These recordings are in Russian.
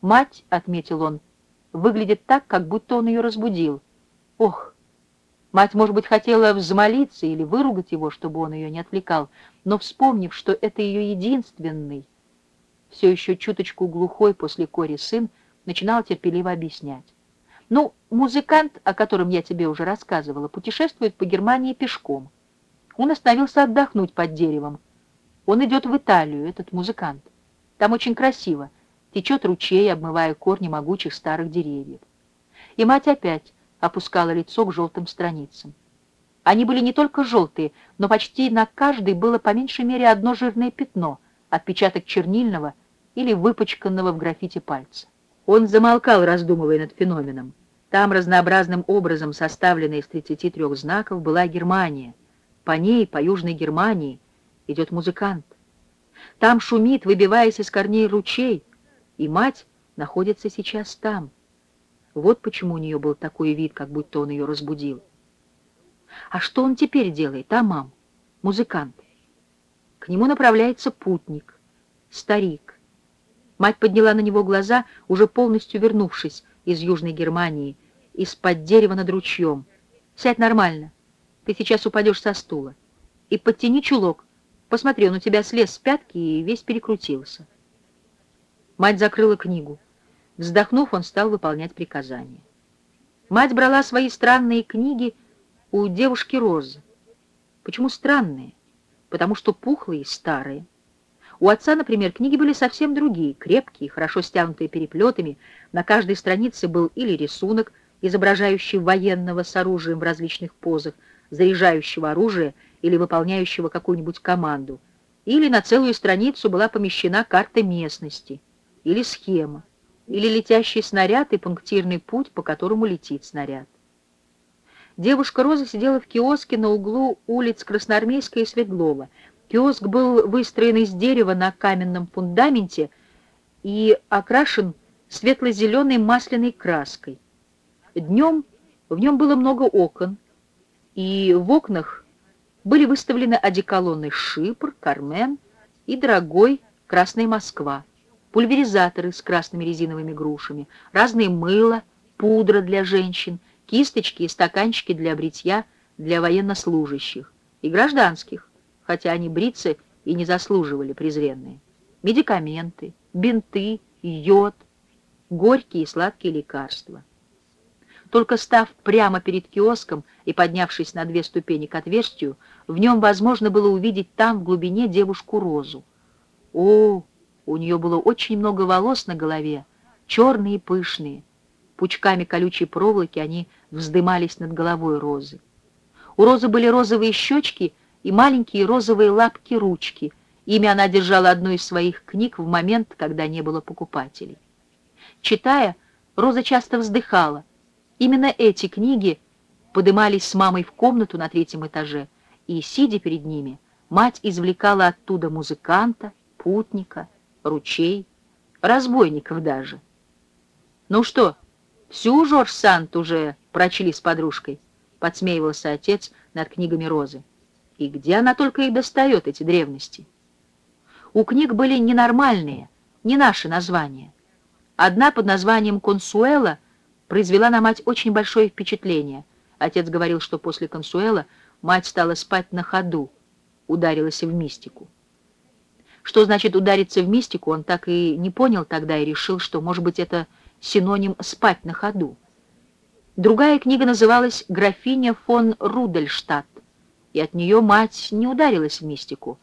Мать, — отметил он, — выглядит так, как будто он ее разбудил. Ох! Мать, может быть, хотела взмолиться или выругать его, чтобы он ее не отвлекал, но, вспомнив, что это ее единственный, все еще чуточку глухой после кори сын, начинал терпеливо объяснять. Ну, музыкант, о котором я тебе уже рассказывала, путешествует по Германии пешком. Он остановился отдохнуть под деревом. Он идет в Италию, этот музыкант. Там очень красиво. Течет ручей, обмывая корни могучих старых деревьев. И мать опять опускала лицо к желтым страницам. Они были не только желтые, но почти на каждой было по меньшей мере одно жирное пятно, отпечаток чернильного или выпачканного в граффити пальца. Он замолкал, раздумывая над феноменом. Там разнообразным образом составленная из 33 знаков была Германия. По ней, по Южной Германии, идет музыкант. Там шумит, выбиваясь из корней ручей, и мать находится сейчас там. Вот почему у нее был такой вид, как будто он ее разбудил. А что он теперь делает, а, мам? Музыкант. К нему направляется путник, старик. Мать подняла на него глаза, уже полностью вернувшись из Южной Германии, из-под дерева над ручьем. «Сядь нормально. Ты сейчас упадешь со стула. И подтяни чулок. Посмотри, он у тебя слез с пятки и весь перекрутился». Мать закрыла книгу. Вздохнув, он стал выполнять приказания. Мать брала свои странные книги у девушки Розы. Почему странные? Потому что пухлые и старые. У отца, например, книги были совсем другие, крепкие, хорошо стянутые переплетами. На каждой странице был или рисунок, изображающий военного с оружием в различных позах, заряжающего оружие или выполняющего какую-нибудь команду, или на целую страницу была помещена карта местности, или схема, или летящий снаряд и пунктирный путь, по которому летит снаряд. Девушка Роза сидела в киоске на углу улиц Красноармейская и Светлова, Киоск был выстроен из дерева на каменном фундаменте и окрашен светло-зеленой масляной краской. Днем в нем было много окон, и в окнах были выставлены одеколоны «Шипр», «Кармен» и дорогой «Красная Москва», пульверизаторы с красными резиновыми грушами, разные мыло, пудра для женщин, кисточки и стаканчики для бритья для военнослужащих и гражданских хотя они бриться и не заслуживали презренные. Медикаменты, бинты, йод, горькие и сладкие лекарства. Только став прямо перед киоском и поднявшись на две ступени к отверстию, в нем возможно было увидеть там в глубине девушку Розу. О, у нее было очень много волос на голове, черные и пышные. Пучками колючей проволоки они вздымались над головой Розы. У Розы были розовые щечки и маленькие розовые лапки-ручки. Ими она держала одну из своих книг в момент, когда не было покупателей. Читая, Роза часто вздыхала. Именно эти книги подымались с мамой в комнату на третьем этаже, и, сидя перед ними, мать извлекала оттуда музыканта, путника, ручей, разбойников даже. «Ну что, всю Жорж Сант уже прочли с подружкой?» — подсмеивался отец над книгами Розы. И где она только их достает, эти древности? У книг были ненормальные, не наши названия. Одна под названием «Консуэла» произвела на мать очень большое впечатление. Отец говорил, что после «Консуэла» мать стала спать на ходу, ударилась в мистику. Что значит удариться в мистику, он так и не понял тогда и решил, что, может быть, это синоним «спать на ходу». Другая книга называлась «Графиня фон Рудельштадт», и от нее мать не ударилась в мистику,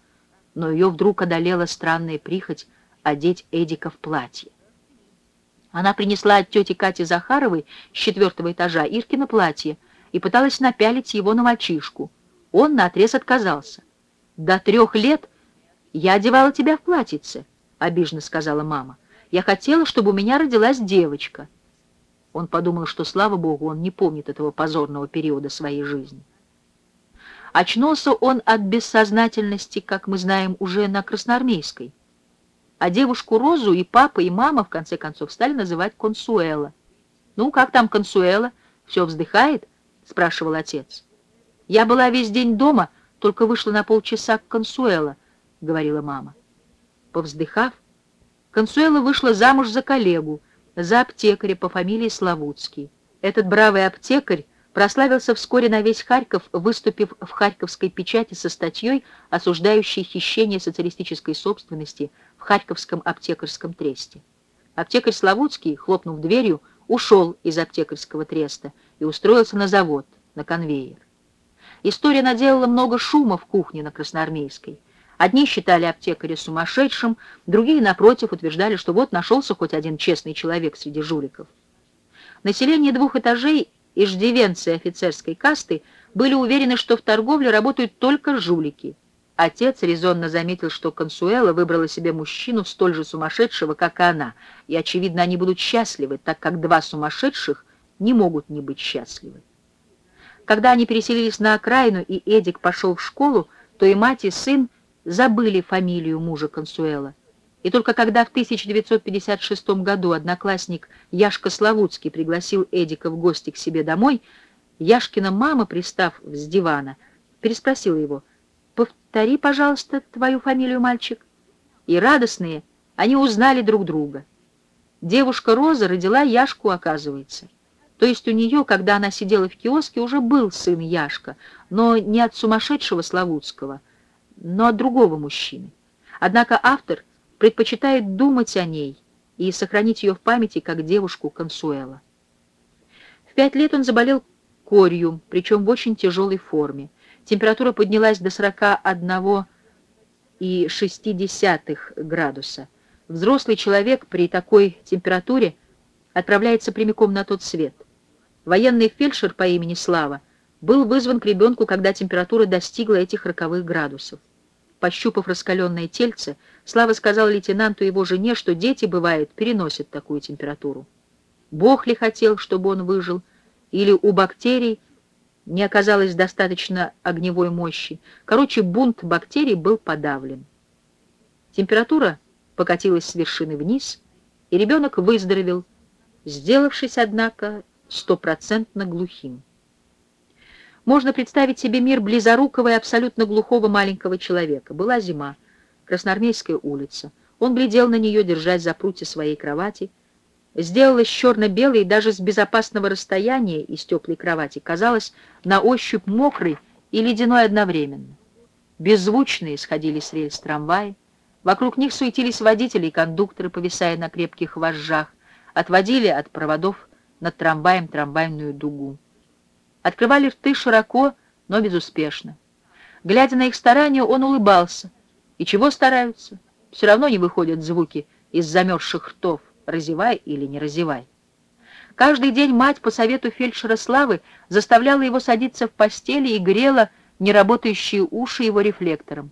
но ее вдруг одолела странная прихоть одеть Эдика в платье. Она принесла от тети Кати Захаровой с четвертого этажа Иркино платье и пыталась напялить его на мальчишку. Он наотрез отказался. «До трех лет я одевала тебя в платьице», — обиженно сказала мама. «Я хотела, чтобы у меня родилась девочка». Он подумал, что, слава богу, он не помнит этого позорного периода своей жизни. Очнулся он от бессознательности, как мы знаем, уже на Красноармейской. А девушку Розу и папа, и мама, в конце концов, стали называть Консуэла. «Ну, как там Консуэла? Все вздыхает?» — спрашивал отец. «Я была весь день дома, только вышла на полчаса к Консуэла», — говорила мама. Повздыхав, Консуэла вышла замуж за коллегу, за аптекаря по фамилии Славутский. Этот бравый аптекарь прославился вскоре на весь Харьков, выступив в харьковской печати со статьей, осуждающей хищение социалистической собственности в Харьковском аптекарском тресте. Аптекарь Славутский, хлопнув дверью, ушел из аптекарского треста и устроился на завод, на конвейер. История наделала много шума в кухне на Красноармейской. Одни считали аптекаря сумасшедшим, другие, напротив, утверждали, что вот нашелся хоть один честный человек среди жуликов. Население двух этажей и ждивенцы офицерской касты были уверены, что в торговле работают только жулики. Отец резонно заметил, что Консуэла выбрала себе мужчину столь же сумасшедшего, как и она, и, очевидно, они будут счастливы, так как два сумасшедших не могут не быть счастливы. Когда они переселились на окраину, и Эдик пошел в школу, то и мать, и сын забыли фамилию мужа Консуэла. И только когда в 1956 году одноклассник Яшка Славутский пригласил Эдика в гости к себе домой, Яшкина мама, пристав с дивана, переспросила его, «Повтори, пожалуйста, твою фамилию, мальчик». И радостные они узнали друг друга. Девушка Роза родила Яшку, оказывается. То есть у нее, когда она сидела в киоске, уже был сын Яшка, но не от сумасшедшего Славутского, но от другого мужчины. Однако автор предпочитает думать о ней и сохранить ее в памяти как девушку Консуэла. В пять лет он заболел корью, причем в очень тяжелой форме. Температура поднялась до 41,6 градуса. Взрослый человек при такой температуре отправляется прямиком на тот свет. Военный фельдшер по имени Слава был вызван к ребенку, когда температура достигла этих роковых градусов. Пощупав раскаленное тельце, Слава сказал лейтенанту и его жене, что дети, бывает, переносят такую температуру. Бог ли хотел, чтобы он выжил, или у бактерий не оказалось достаточно огневой мощи. Короче, бунт бактерий был подавлен. Температура покатилась с вершины вниз, и ребенок выздоровел, сделавшись, однако, стопроцентно глухим. Можно представить себе мир близорукого и абсолютно глухого маленького человека. Была зима, Красноармейская улица. Он глядел на нее, держась за прутья своей кровати. Сделалась черно-белой и даже с безопасного расстояния из теплой кровати казалось на ощупь мокрой и ледяной одновременно. Беззвучные сходили с рельс трамваи. Вокруг них суетились водители и кондукторы, повисая на крепких вожжах, отводили от проводов над трамваем трамвайную дугу открывали рты широко, но безуспешно. Глядя на их старания, он улыбался. И чего стараются? Все равно не выходят звуки из замерзших ртов, разевай или не разевай. Каждый день мать по совету фельдшера Славы заставляла его садиться в постели и грела неработающие уши его рефлектором.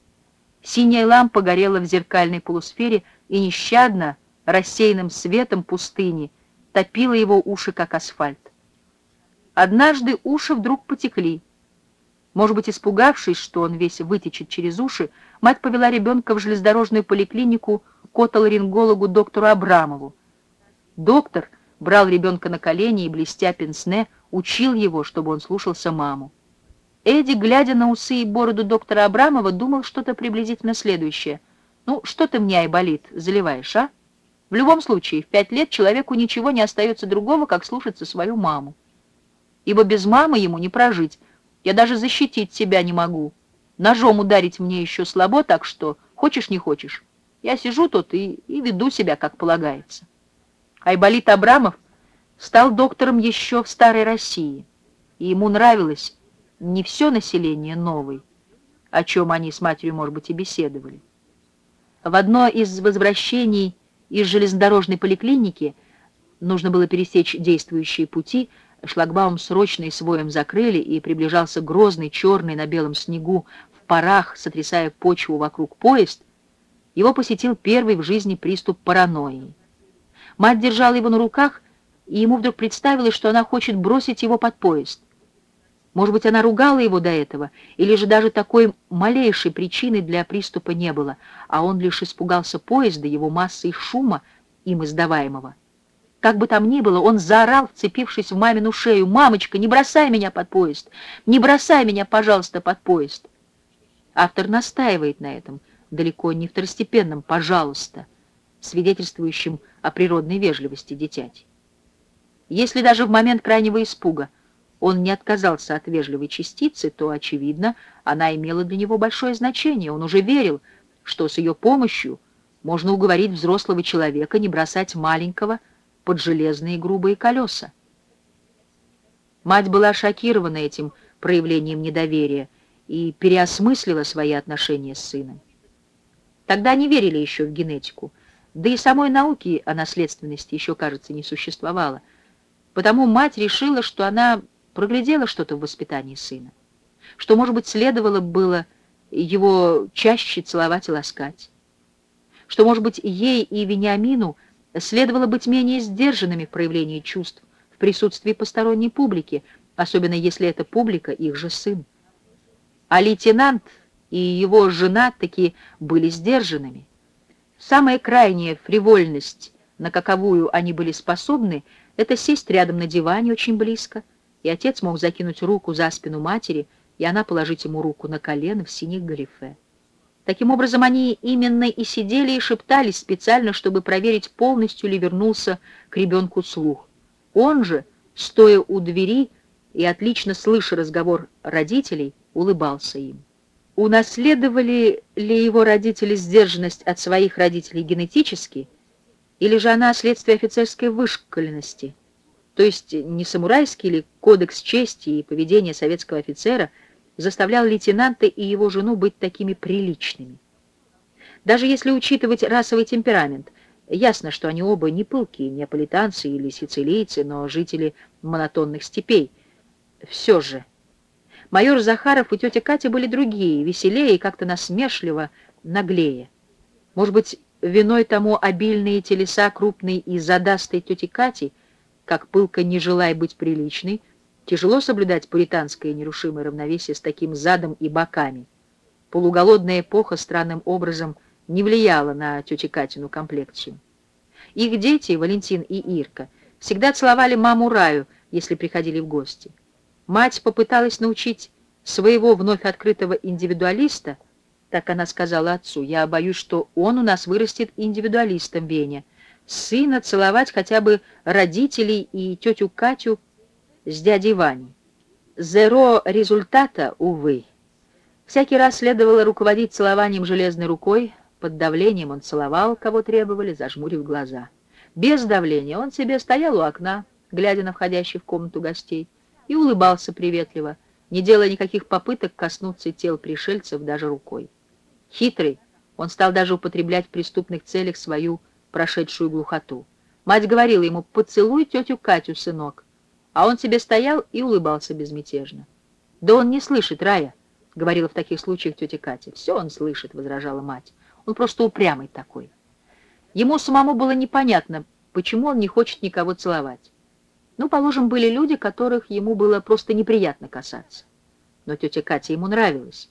Синяя лампа горела в зеркальной полусфере и нещадно, рассеянным светом пустыни, топила его уши, как асфальт. Однажды уши вдруг потекли. Может быть, испугавшись, что он весь вытечет через уши, мать повела ребенка в железнодорожную поликлинику к отоларингологу доктору Абрамову. Доктор брал ребенка на колени и, блестя пенсне, учил его, чтобы он слушался маму. Эдди, глядя на усы и бороду доктора Абрамова, думал что-то приблизительно следующее. «Ну, что ты мне, Айболит, заливаешь, а? В любом случае, в пять лет человеку ничего не остается другого, как слушаться свою маму ибо без мамы ему не прожить. Я даже защитить себя не могу. Ножом ударить мне еще слабо, так что, хочешь не хочешь, я сижу тут и, и веду себя, как полагается. Айболит Абрамов стал доктором еще в Старой России, и ему нравилось не все население новой, о чем они с матерью, может быть, и беседовали. В одно из возвращений из железнодорожной поликлиники нужно было пересечь действующие пути, Шлагбаум срочно и своем закрыли, и приближался грозный, черный на белом снегу, в парах, сотрясая почву вокруг поезд, его посетил первый в жизни приступ паранойи. Мать держала его на руках, и ему вдруг представилось, что она хочет бросить его под поезд. Может быть, она ругала его до этого, или же даже такой малейшей причины для приступа не было, а он лишь испугался поезда, его массы и шума, им издаваемого. Как бы там ни было, он заорал, вцепившись в мамину шею. «Мамочка, не бросай меня под поезд! Не бросай меня, пожалуйста, под поезд!» Автор настаивает на этом, далеко не второстепенном «пожалуйста». свидетельствующим о природной вежливости дитяти. Если даже в момент крайнего испуга он не отказался от вежливой частицы, то, очевидно, она имела для него большое значение. Он уже верил, что с ее помощью можно уговорить взрослого человека не бросать маленького под железные грубые колеса. Мать была шокирована этим проявлением недоверия и переосмыслила свои отношения с сыном. Тогда не верили еще в генетику, да и самой науки о наследственности еще, кажется, не существовало. Потому мать решила, что она проглядела что-то в воспитании сына, что, может быть, следовало было его чаще целовать и ласкать, что, может быть, ей и Вениамину следовало быть менее сдержанными в проявлении чувств в присутствии посторонней публики, особенно если эта публика их же сын. А лейтенант и его жена таки были сдержанными. Самая крайняя фривольность, на каковую они были способны, это сесть рядом на диване очень близко, и отец мог закинуть руку за спину матери, и она положить ему руку на колено в синих галифе. Таким образом, они именно и сидели и шептались специально, чтобы проверить, полностью ли вернулся к ребенку слух. Он же, стоя у двери и отлично слыша разговор родителей, улыбался им. Унаследовали ли его родители сдержанность от своих родителей генетически, или же она следствие офицерской вышкаленности, то есть не самурайский ли кодекс чести и поведения советского офицера заставлял лейтенанта и его жену быть такими приличными. Даже если учитывать расовый темперамент, ясно, что они оба не пылкие, неаполитанцы или сицилийцы, но жители монотонных степей. Все же майор Захаров и тетя Катя были другие, веселее и как-то насмешливо, наглее. Может быть, виной тому обильные телеса крупной и задастой тети Кати, как пылка не желая быть приличной, тяжело соблюдать пуританское нерушимое равновесие с таким задом и боками. Полуголодная эпоха странным образом не влияла на тетю Катину комплекцию. Их дети, Валентин и Ирка, всегда целовали маму Раю, если приходили в гости. Мать попыталась научить своего вновь открытого индивидуалиста, так она сказала отцу, я боюсь, что он у нас вырастет индивидуалистом, Веня, сына целовать хотя бы родителей и тетю Катю с дядей Ваней. Зеро результата, увы. Всякий раз следовало руководить целованием железной рукой, под давлением он целовал, кого требовали, зажмурив глаза. Без давления он себе стоял у окна, глядя на входящих в комнату гостей, и улыбался приветливо, не делая никаких попыток коснуться тел пришельцев даже рукой. Хитрый, он стал даже употреблять в преступных целях свою прошедшую глухоту. Мать говорила ему «поцелуй тетю Катю, сынок», а он себе стоял и улыбался безмятежно. «Да он не слышит, Рая», — говорила в таких случаях тетя Катя. «Все он слышит», — возражала мать. «Он просто упрямый такой». Ему самому было непонятно, почему он не хочет никого целовать. Ну, положим, были люди, которых ему было просто неприятно касаться. Но тетя Катя ему нравилась.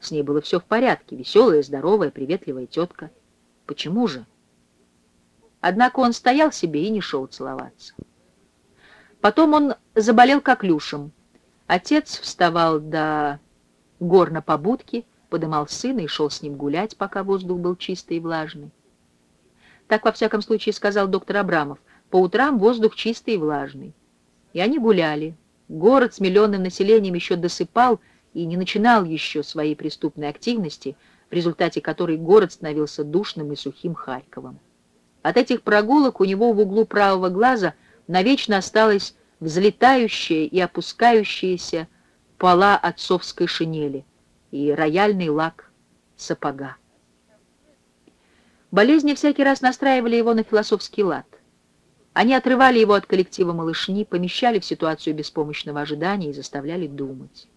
С ней было все в порядке, веселая, здоровая, приветливая тетка. Почему же? Однако он стоял себе и не шел целоваться. Потом он заболел коклюшем. Отец вставал до гор на побудке, подымал сына и шел с ним гулять, пока воздух был чистый и влажный. Так, во всяком случае, сказал доктор Абрамов — по утрам воздух чистый и влажный. И они гуляли. Город с миллионным населением еще досыпал и не начинал еще своей преступной активности, в результате которой город становился душным и сухим Харьковом. От этих прогулок у него в углу правого глаза навечно осталась взлетающая и опускающаяся пола отцовской шинели и рояльный лак сапога. Болезни всякий раз настраивали его на философский лад. Они отрывали его от коллектива малышни, помещали в ситуацию беспомощного ожидания и заставляли думать.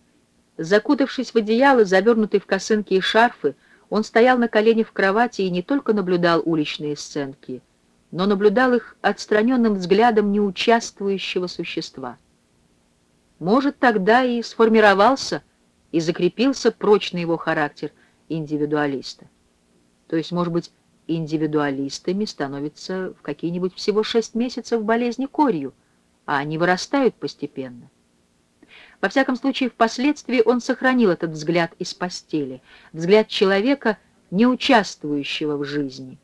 Закутавшись в одеяло, завернутый в косынки и шарфы, он стоял на коленях в кровати и не только наблюдал уличные сценки, но наблюдал их отстраненным взглядом неучаствующего существа. Может, тогда и сформировался и закрепился прочный его характер индивидуалиста. То есть, может быть, индивидуалистами становятся в какие-нибудь всего шесть месяцев болезни корью, а они вырастают постепенно. Во всяком случае, впоследствии он сохранил этот взгляд из постели, взгляд человека, не участвующего в жизни,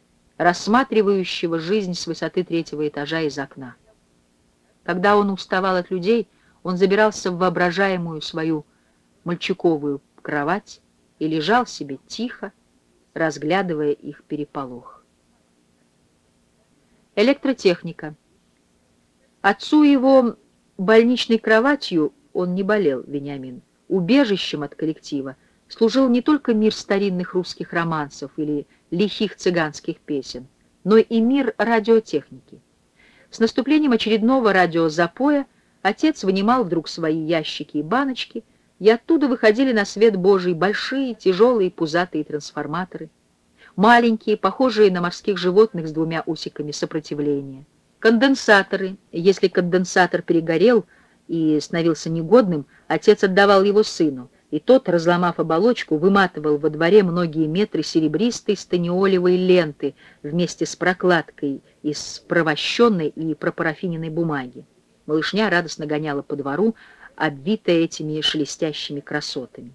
рассматривающего жизнь с высоты третьего этажа из окна. Когда он уставал от людей, он забирался в воображаемую свою мальчуковую кровать и лежал себе тихо, разглядывая их переполох. Электротехника. Отцу его больничной кроватью он не болел, Вениамин. Убежищем от коллектива служил не только мир старинных русских романсов или лихих цыганских песен, но и мир радиотехники. С наступлением очередного радиозапоя отец вынимал вдруг свои ящики и баночки, и оттуда выходили на свет Божий большие, тяжелые, пузатые трансформаторы, маленькие, похожие на морских животных с двумя усиками сопротивления, конденсаторы, если конденсатор перегорел и становился негодным, отец отдавал его сыну, и тот, разломав оболочку, выматывал во дворе многие метры серебристой станиолевой ленты вместе с прокладкой из провощенной и пропарафиненной бумаги. Малышня радостно гоняла по двору, обвитая этими шелестящими красотами.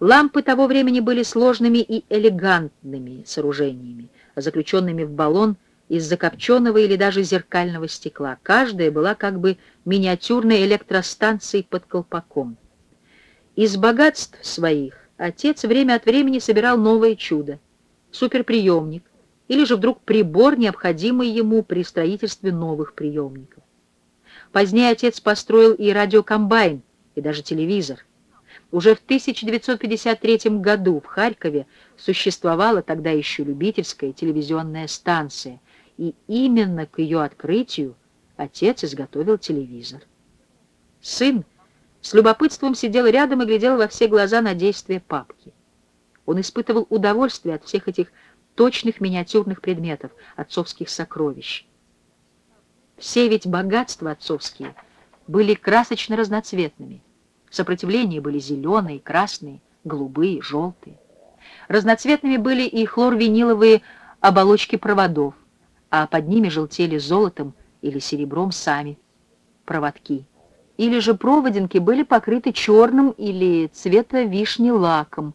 Лампы того времени были сложными и элегантными сооружениями, заключенными в баллон из закопченного или даже зеркального стекла. Каждая была как бы миниатюрной электростанцией под колпаком. Из богатств своих отец время от времени собирал новое чудо — суперприемник, или же вдруг прибор, необходимый ему при строительстве новых приемников. Позднее отец построил и радиокомбайн, и даже телевизор. Уже в 1953 году в Харькове существовала тогда еще любительская телевизионная станция, и именно к ее открытию отец изготовил телевизор. Сын с любопытством сидел рядом и глядел во все глаза на действия папки. Он испытывал удовольствие от всех этих точных миниатюрных предметов, отцовских сокровищ. Все ведь богатства отцовские были красочно разноцветными. Сопротивления были зеленые, красные, голубые, желтые. Разноцветными были и хлорвиниловые оболочки проводов, а под ними желтели золотом или серебром сами проводки или же проводинки были покрыты черным или цвета вишни лаком,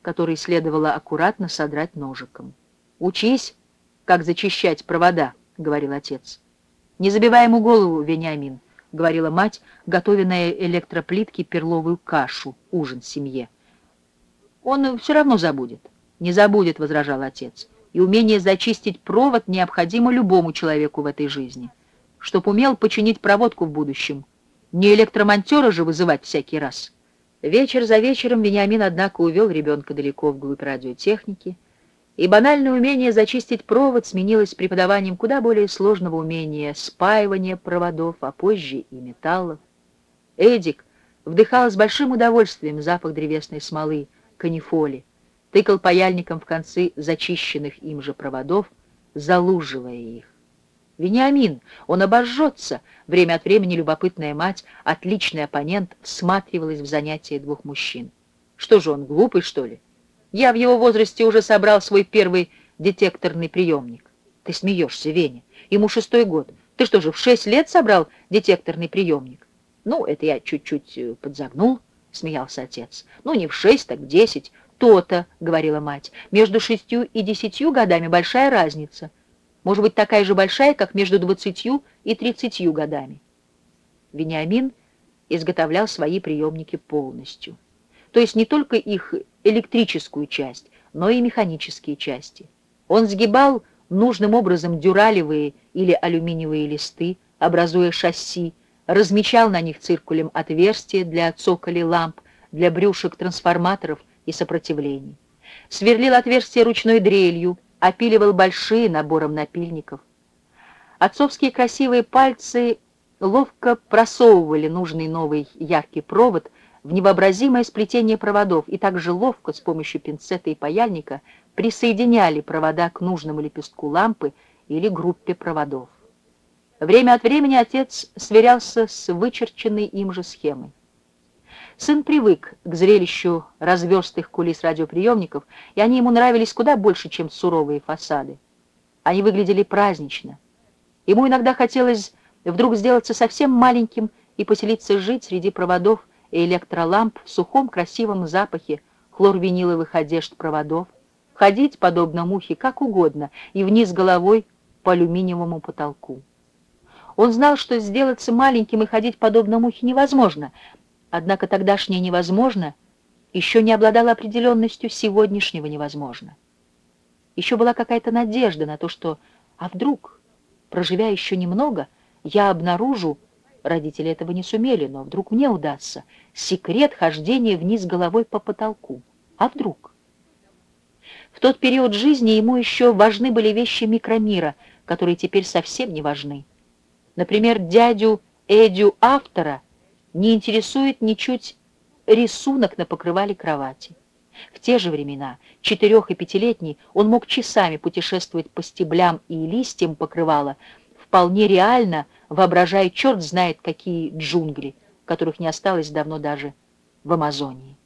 который следовало аккуратно содрать ножиком. «Учись, как зачищать провода», — говорил отец. «Не забивай ему голову, Вениамин», — говорила мать, готовя на электроплитке перловую кашу, ужин семье. «Он все равно забудет». «Не забудет», — возражал отец. «И умение зачистить провод необходимо любому человеку в этой жизни, чтоб умел починить проводку в будущем» Не электромонтера же вызывать всякий раз. Вечер за вечером Вениамин, однако, увел ребенка далеко вглубь радиотехники, и банальное умение зачистить провод сменилось преподаванием куда более сложного умения спаивания проводов, а позже и металлов. Эдик вдыхал с большим удовольствием запах древесной смолы, канифоли, тыкал паяльником в концы зачищенных им же проводов, залуживая их. Вениамин, он обожжется. Время от времени любопытная мать, отличный оппонент, всматривалась в занятия двух мужчин. Что же он, глупый, что ли? Я в его возрасте уже собрал свой первый детекторный приемник. Ты смеешься, Веня. Ему шестой год. Ты что же, в шесть лет собрал детекторный приемник? Ну, это я чуть-чуть э, подзагнул, смеялся отец. Ну, не в шесть, так в десять. То-то, говорила мать. Между шестью и десятью годами большая разница может быть такая же большая, как между двадцатью и тридцатью годами. Вениамин изготовлял свои приемники полностью. То есть не только их электрическую часть, но и механические части. Он сгибал нужным образом дюралевые или алюминиевые листы, образуя шасси, размечал на них циркулем отверстия для цоколей ламп, для брюшек трансформаторов и сопротивлений. Сверлил отверстия ручной дрелью, опиливал большие набором напильников. Отцовские красивые пальцы ловко просовывали нужный новый яркий провод в невообразимое сплетение проводов и также ловко с помощью пинцета и паяльника присоединяли провода к нужному лепестку лампы или группе проводов. Время от времени отец сверялся с вычерченной им же схемой. Сын привык к зрелищу разверстых кулис радиоприемников, и они ему нравились куда больше, чем суровые фасады. Они выглядели празднично. Ему иногда хотелось вдруг сделаться совсем маленьким и поселиться жить среди проводов и электроламп в сухом красивом запахе хлорвиниловых одежд проводов, ходить, подобно мухе, как угодно, и вниз головой по алюминиевому потолку. Он знал, что сделаться маленьким и ходить подобно мухе невозможно, однако тогдашнее невозможно еще не обладало определенностью сегодняшнего невозможно. Еще была какая-то надежда на то, что «а вдруг, проживя еще немного, я обнаружу, родители этого не сумели, но вдруг мне удастся, секрет хождения вниз головой по потолку. А вдруг?» В тот период жизни ему еще важны были вещи микромира, которые теперь совсем не важны. Например, дядю Эдю автора не интересует ничуть рисунок на покрывале кровати. В те же времена, четырех- и пятилетний, он мог часами путешествовать по стеблям и листьям покрывала, вполне реально воображая черт знает какие джунгли, которых не осталось давно даже в Амазонии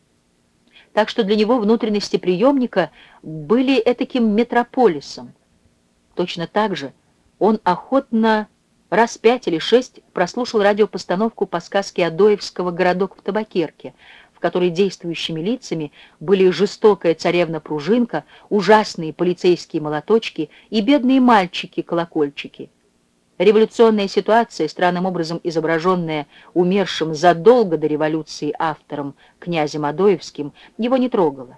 так что для него внутренности приемника были этаким метрополисом. Точно так же он охотно раз пять или шесть прослушал радиопостановку по сказке Адоевского «Городок в табакерке», в которой действующими лицами были жестокая царевна Пружинка, ужасные полицейские молоточки и бедные мальчики-колокольчики — Революционная ситуация, странным образом изображенная умершим задолго до революции автором князем Адоевским, его не трогала.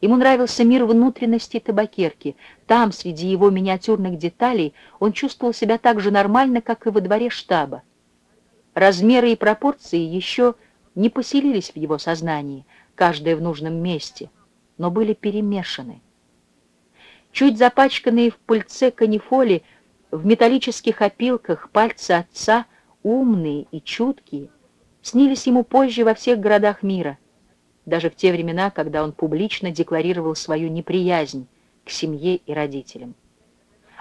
Ему нравился мир внутренности табакерки. Там, среди его миниатюрных деталей, он чувствовал себя так же нормально, как и во дворе штаба. Размеры и пропорции еще не поселились в его сознании, каждое в нужном месте, но были перемешаны. Чуть запачканные в пыльце канифоли – в металлических опилках пальцы отца, умные и чуткие, снились ему позже во всех городах мира, даже в те времена, когда он публично декларировал свою неприязнь к семье и родителям.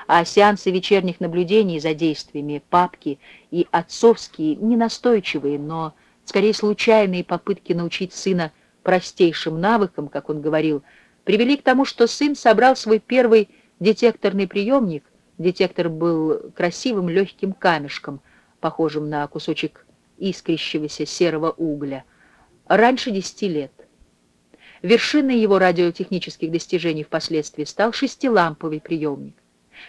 А сеансы вечерних наблюдений за действиями папки и отцовские, ненастойчивые, но скорее случайные попытки научить сына простейшим навыкам, как он говорил, привели к тому, что сын собрал свой первый детекторный приемник Детектор был красивым легким камешком, похожим на кусочек искрящегося серого угля. Раньше десяти лет. Вершиной его радиотехнических достижений впоследствии стал шестиламповый приемник.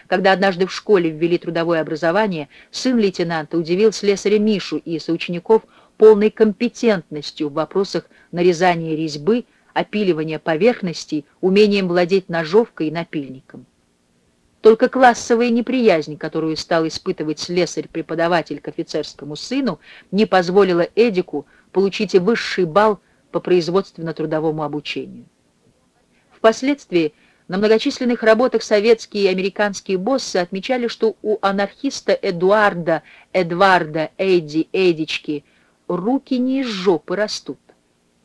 Когда однажды в школе ввели трудовое образование, сын лейтенанта удивил слесаря Мишу и соучеников полной компетентностью в вопросах нарезания резьбы, опиливания поверхностей, умением владеть ножовкой и напильником. Только классовая неприязнь, которую стал испытывать слесарь-преподаватель к офицерскому сыну, не позволила Эдику получить высший балл по производственно-трудовому обучению. Впоследствии на многочисленных работах советские и американские боссы отмечали, что у анархиста Эдуарда, Эдварда, Эдди, Эдички руки не из жопы растут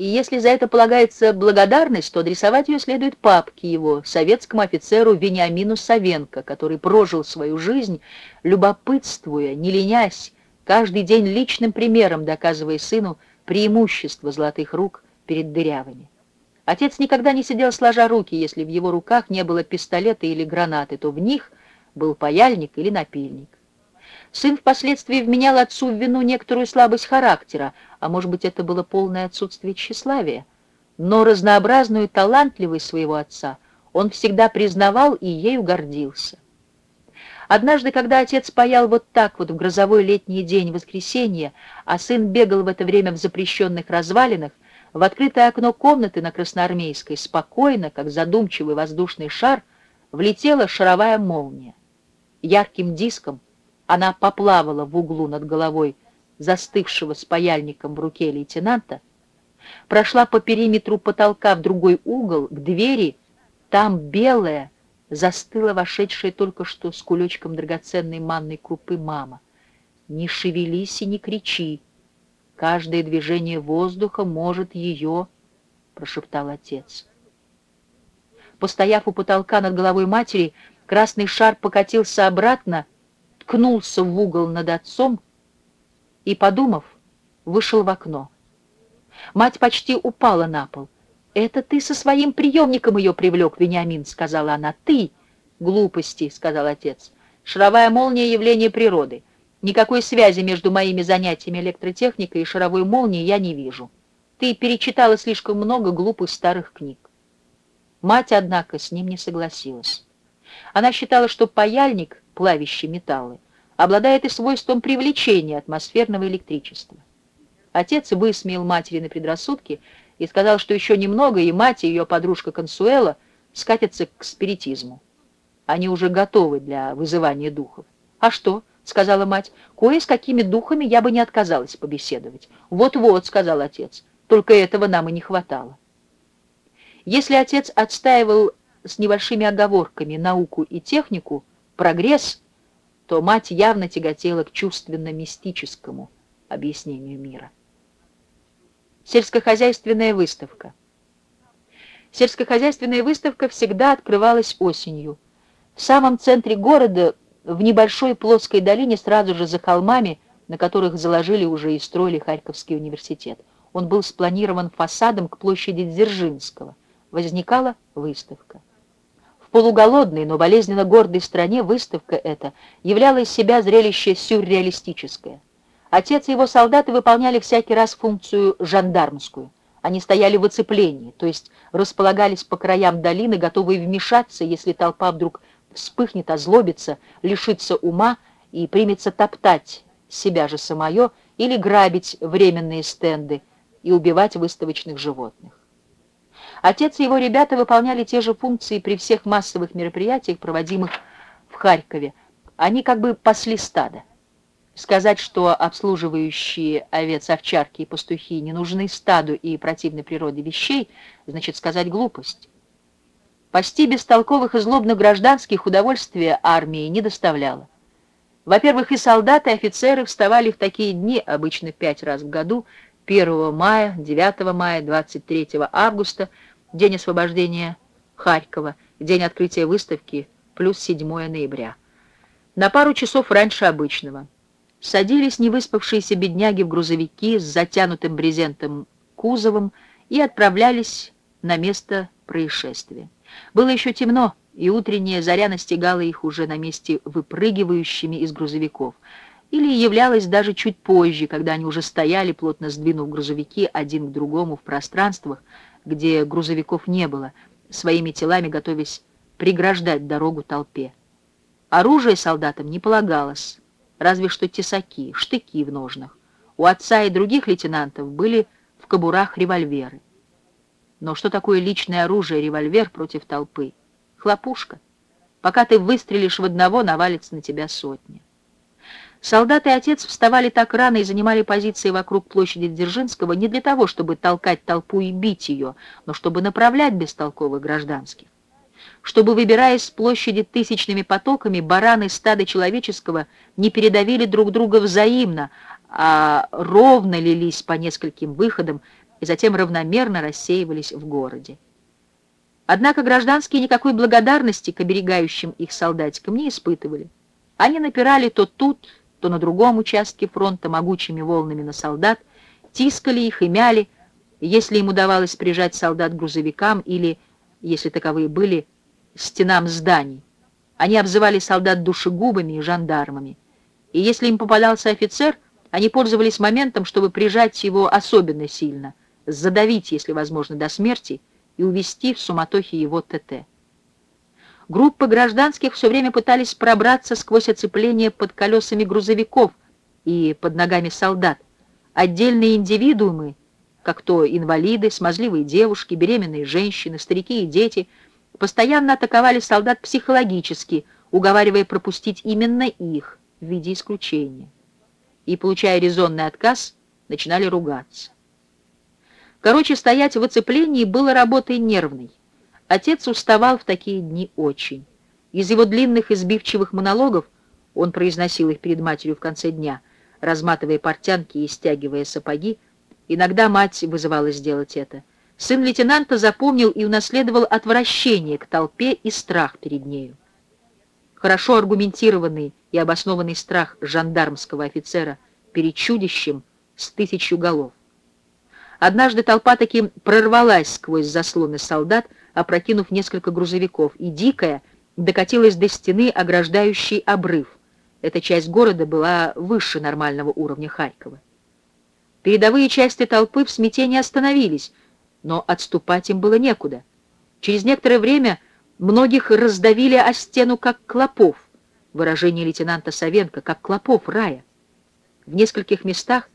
и если за это полагается благодарность, то адресовать ее следует папке его, советскому офицеру Вениамину Савенко, который прожил свою жизнь, любопытствуя, не ленясь, каждый день личным примером доказывая сыну преимущество золотых рук перед дырявыми. Отец никогда не сидел сложа руки, если в его руках не было пистолета или гранаты, то в них был паяльник или напильник. Сын впоследствии вменял отцу в вину некоторую слабость характера, а может быть, это было полное отсутствие тщеславия. Но разнообразную талантливость своего отца он всегда признавал и ею гордился. Однажды, когда отец паял вот так вот в грозовой летний день воскресенья, а сын бегал в это время в запрещенных развалинах, в открытое окно комнаты на Красноармейской спокойно, как задумчивый воздушный шар, влетела шаровая молния. Ярким диском она поплавала в углу над головой застывшего с паяльником в руке лейтенанта, прошла по периметру потолка в другой угол, к двери, там белая, застыла вошедшая только что с кулечком драгоценной манной крупы мама. «Не шевелись и не кричи. Каждое движение воздуха может ее...» — прошептал отец. Постояв у потолка над головой матери, красный шар покатился обратно, ткнулся в угол над отцом и, подумав, вышел в окно. Мать почти упала на пол. «Это ты со своим приемником ее привлек, Вениамин», — сказала она. «Ты!» «Глупости», — сказал отец. «Шаровая молния — явление природы. Никакой связи между моими занятиями электротехникой и шаровой молнией я не вижу. Ты перечитала слишком много глупых старых книг». Мать, однако, с ним не согласилась. Она считала, что паяльник, плавящий металлы, обладает и свойством привлечения атмосферного электричества. Отец высмеял матери на предрассудки и сказал, что еще немного, и мать, и ее подружка Консуэла скатятся к спиритизму. Они уже готовы для вызывания духов. «А что?» — сказала мать. «Кое с какими духами я бы не отказалась побеседовать». «Вот-вот», — сказал отец, — «только этого нам и не хватало». Если отец отстаивал с небольшими оговорками науку и технику, прогресс, то мать явно тяготела к чувственно-мистическому объяснению мира. Сельскохозяйственная выставка. Сельскохозяйственная выставка всегда открывалась осенью. В самом центре города, в небольшой плоской долине, сразу же за холмами, на которых заложили уже и строили Харьковский университет. Он был спланирован фасадом к площади Дзержинского возникала выставка. В полуголодной, но болезненно гордой стране выставка эта являла из себя зрелище сюрреалистическое. Отец и его солдаты выполняли всякий раз функцию жандармскую. Они стояли в оцеплении, то есть располагались по краям долины, готовые вмешаться, если толпа вдруг вспыхнет, озлобится, лишится ума и примется топтать себя же самое или грабить временные стенды и убивать выставочных животных. Отец и его ребята выполняли те же функции при всех массовых мероприятиях, проводимых в Харькове. Они как бы пасли стадо. Сказать, что обслуживающие овец, овчарки и пастухи не нужны стаду и противной природе вещей, значит сказать глупость. Пасти бестолковых и злобных гражданских удовольствия армии не доставляло. Во-первых, и солдаты, и офицеры вставали в такие дни, обычно пять раз в году, 1 мая, 9 мая, 23 августа, день освобождения Харькова, день открытия выставки, плюс 7 ноября. На пару часов раньше обычного. Садились невыспавшиеся бедняги в грузовики с затянутым брезентом кузовом и отправлялись на место происшествия. Было еще темно, и утренняя заря настигала их уже на месте выпрыгивающими из грузовиков. Или являлась даже чуть позже, когда они уже стояли, плотно сдвинув грузовики один к другому в пространствах, где грузовиков не было, своими телами готовясь преграждать дорогу толпе. Оружие солдатам не полагалось, разве что тесаки, штыки в ножнах. У отца и других лейтенантов были в кобурах револьверы. Но что такое личное оружие, револьвер против толпы? Хлопушка. Пока ты выстрелишь в одного, навалится на тебя сотня. Солдаты и отец вставали так рано и занимали позиции вокруг площади Дзержинского не для того, чтобы толкать толпу и бить ее, но чтобы направлять бестолковых гражданских. Чтобы, выбираясь с площади тысячными потоками, бараны стада человеческого не передавили друг друга взаимно, а ровно лились по нескольким выходам и затем равномерно рассеивались в городе. Однако гражданские никакой благодарности к оберегающим их солдатикам не испытывали. Они напирали то тут, то на другом участке фронта могучими волнами на солдат, тискали их и мяли, если им удавалось прижать солдат к грузовикам или, если таковые были, стенам зданий. Они обзывали солдат душегубами и жандармами. И если им попадался офицер, они пользовались моментом, чтобы прижать его особенно сильно, задавить, если возможно, до смерти и увести в суматохе его ТТ. Группы гражданских все время пытались пробраться сквозь оцепление под колесами грузовиков и под ногами солдат. Отдельные индивидуумы, как то инвалиды, смазливые девушки, беременные женщины, старики и дети, постоянно атаковали солдат психологически, уговаривая пропустить именно их в виде исключения. И, получая резонный отказ, начинали ругаться. Короче, стоять в оцеплении было работой нервной. Отец уставал в такие дни очень. Из его длинных избивчивых монологов, он произносил их перед матерью в конце дня, разматывая портянки и стягивая сапоги, иногда мать вызывала сделать это. Сын лейтенанта запомнил и унаследовал отвращение к толпе и страх перед нею. Хорошо аргументированный и обоснованный страх жандармского офицера перед чудищем с тысячью голов. Однажды толпа таки прорвалась сквозь заслоны солдат, опрокинув несколько грузовиков, и дикая докатилась до стены, ограждающей обрыв. Эта часть города была выше нормального уровня Харькова. Передовые части толпы в смятении остановились, но отступать им было некуда. Через некоторое время многих раздавили о стену, как клопов, выражение лейтенанта Савенко, как клопов рая. В нескольких местах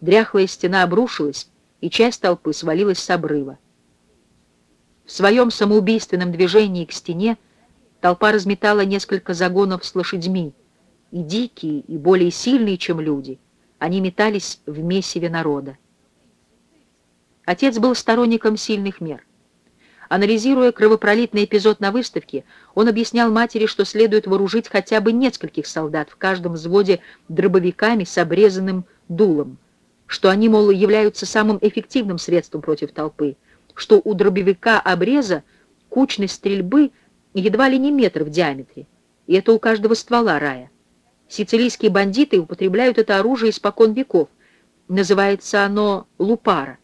дряхлая стена обрушилась, и часть толпы свалилась с обрыва. В своем самоубийственном движении к стене толпа разметала несколько загонов с лошадьми, и дикие, и более сильные, чем люди, они метались в месиве народа. Отец был сторонником сильных мер. Анализируя кровопролитный эпизод на выставке, он объяснял матери, что следует вооружить хотя бы нескольких солдат в каждом взводе дробовиками с обрезанным дулом, что они, мол, являются самым эффективным средством против толпы, что у дробовика обреза кучность стрельбы едва ли не метр в диаметре, и это у каждого ствола рая. Сицилийские бандиты употребляют это оружие испокон веков. Называется оно лупара.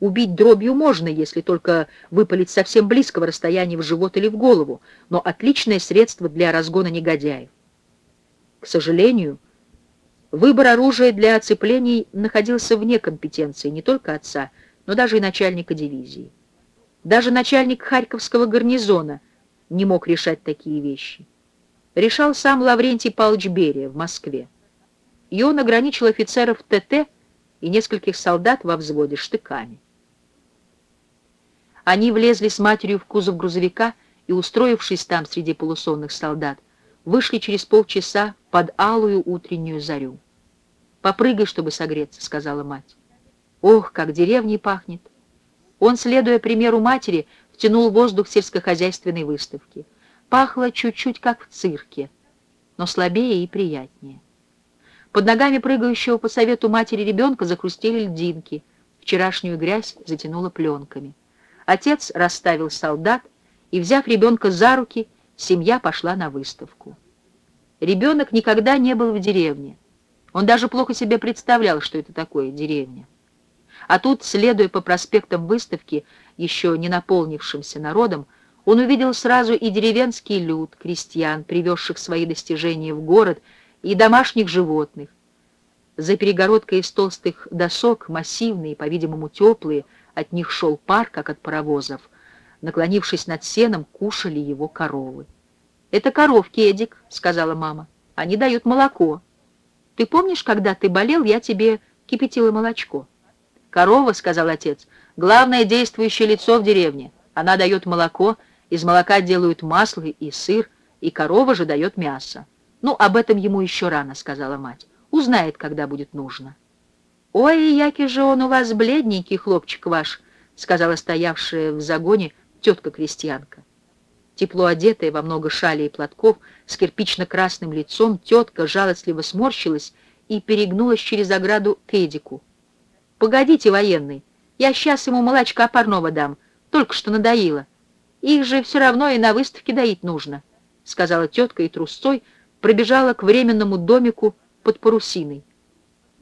Убить дробью можно, если только выпалить совсем близкого расстояния в живот или в голову, но отличное средство для разгона негодяев. К сожалению, выбор оружия для оцеплений находился вне компетенции не только отца, но даже и начальника дивизии. Даже начальник Харьковского гарнизона не мог решать такие вещи. Решал сам Лаврентий Павлович Берия в Москве. И он ограничил офицеров ТТ и нескольких солдат во взводе штыками. Они влезли с матерью в кузов грузовика и, устроившись там среди полусонных солдат, вышли через полчаса под алую утреннюю зарю. «Попрыгай, чтобы согреться», — сказала мать. «Ох, как деревней пахнет!» Он, следуя примеру матери, втянул воздух сельскохозяйственной выставки. Пахло чуть-чуть, как в цирке, но слабее и приятнее. Под ногами прыгающего по совету матери ребенка закрустили льдинки. Вчерашнюю грязь затянуло пленками. Отец расставил солдат, и, взяв ребенка за руки, семья пошла на выставку. Ребенок никогда не был в деревне. Он даже плохо себе представлял, что это такое деревня. А тут, следуя по проспектам выставки, еще не наполнившимся народом, он увидел сразу и деревенский люд, крестьян, привезших свои достижения в город, и домашних животных. За перегородкой из толстых досок, массивные, по-видимому, теплые, от них шел пар, как от паровозов. Наклонившись над сеном, кушали его коровы. «Это коровки, Эдик», — сказала мама. «Они дают молоко. Ты помнишь, когда ты болел, я тебе кипятила молочко?» «Корова», — сказал отец, — «главное действующее лицо в деревне. Она дает молоко, из молока делают масло и сыр, и корова же дает мясо». «Ну, об этом ему еще рано», — сказала мать. «Узнает, когда будет нужно». «Ой, яки же он у вас бледненький, хлопчик ваш», — сказала стоявшая в загоне тетка-крестьянка. Тепло одетая во много шалей и платков, с кирпично-красным лицом, тетка жалостливо сморщилась и перегнулась через ограду к Эдику. «Погодите, военный, я сейчас ему молочка парного дам, только что надоело. Их же все равно и на выставке доить нужно», — сказала тетка и трусцой пробежала к временному домику под парусиной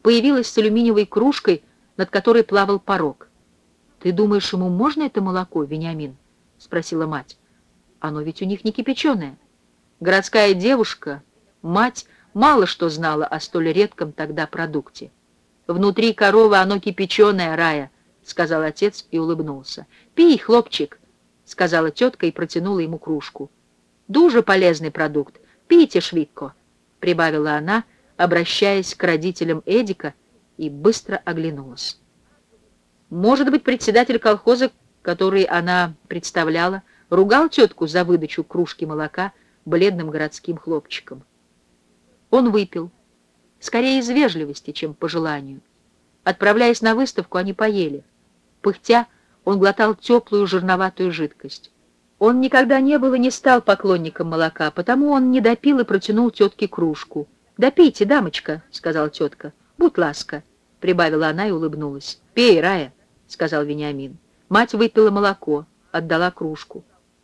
появилась с алюминиевой кружкой, над которой плавал порог. «Ты думаешь, ему можно это молоко, Вениамин?» — спросила мать. «Оно ведь у них не кипяченое». Городская девушка, мать, мало что знала о столь редком тогда продукте. «Внутри коровы оно кипяченое, Рая», — сказал отец и улыбнулся. «Пей, хлопчик», — сказала тетка и протянула ему кружку. «Дуже полезный продукт. Пейте, Швидко», — прибавила она, — обращаясь к родителям Эдика, и быстро оглянулась. Может быть, председатель колхоза, который она представляла, ругал тетку за выдачу кружки молока бледным городским хлопчиком. Он выпил, скорее из вежливости, чем по желанию. Отправляясь на выставку, они поели. Пыхтя, он глотал теплую жирноватую жидкость. Он никогда не был и не стал поклонником молока, потому он не допил и протянул тетке кружку — «Да пейте, дамочка», — сказала тетка. «Будь ласка», — прибавила она и улыбнулась. «Пей, Рая», — сказал Вениамин. Мать выпила молоко, отдала кружку.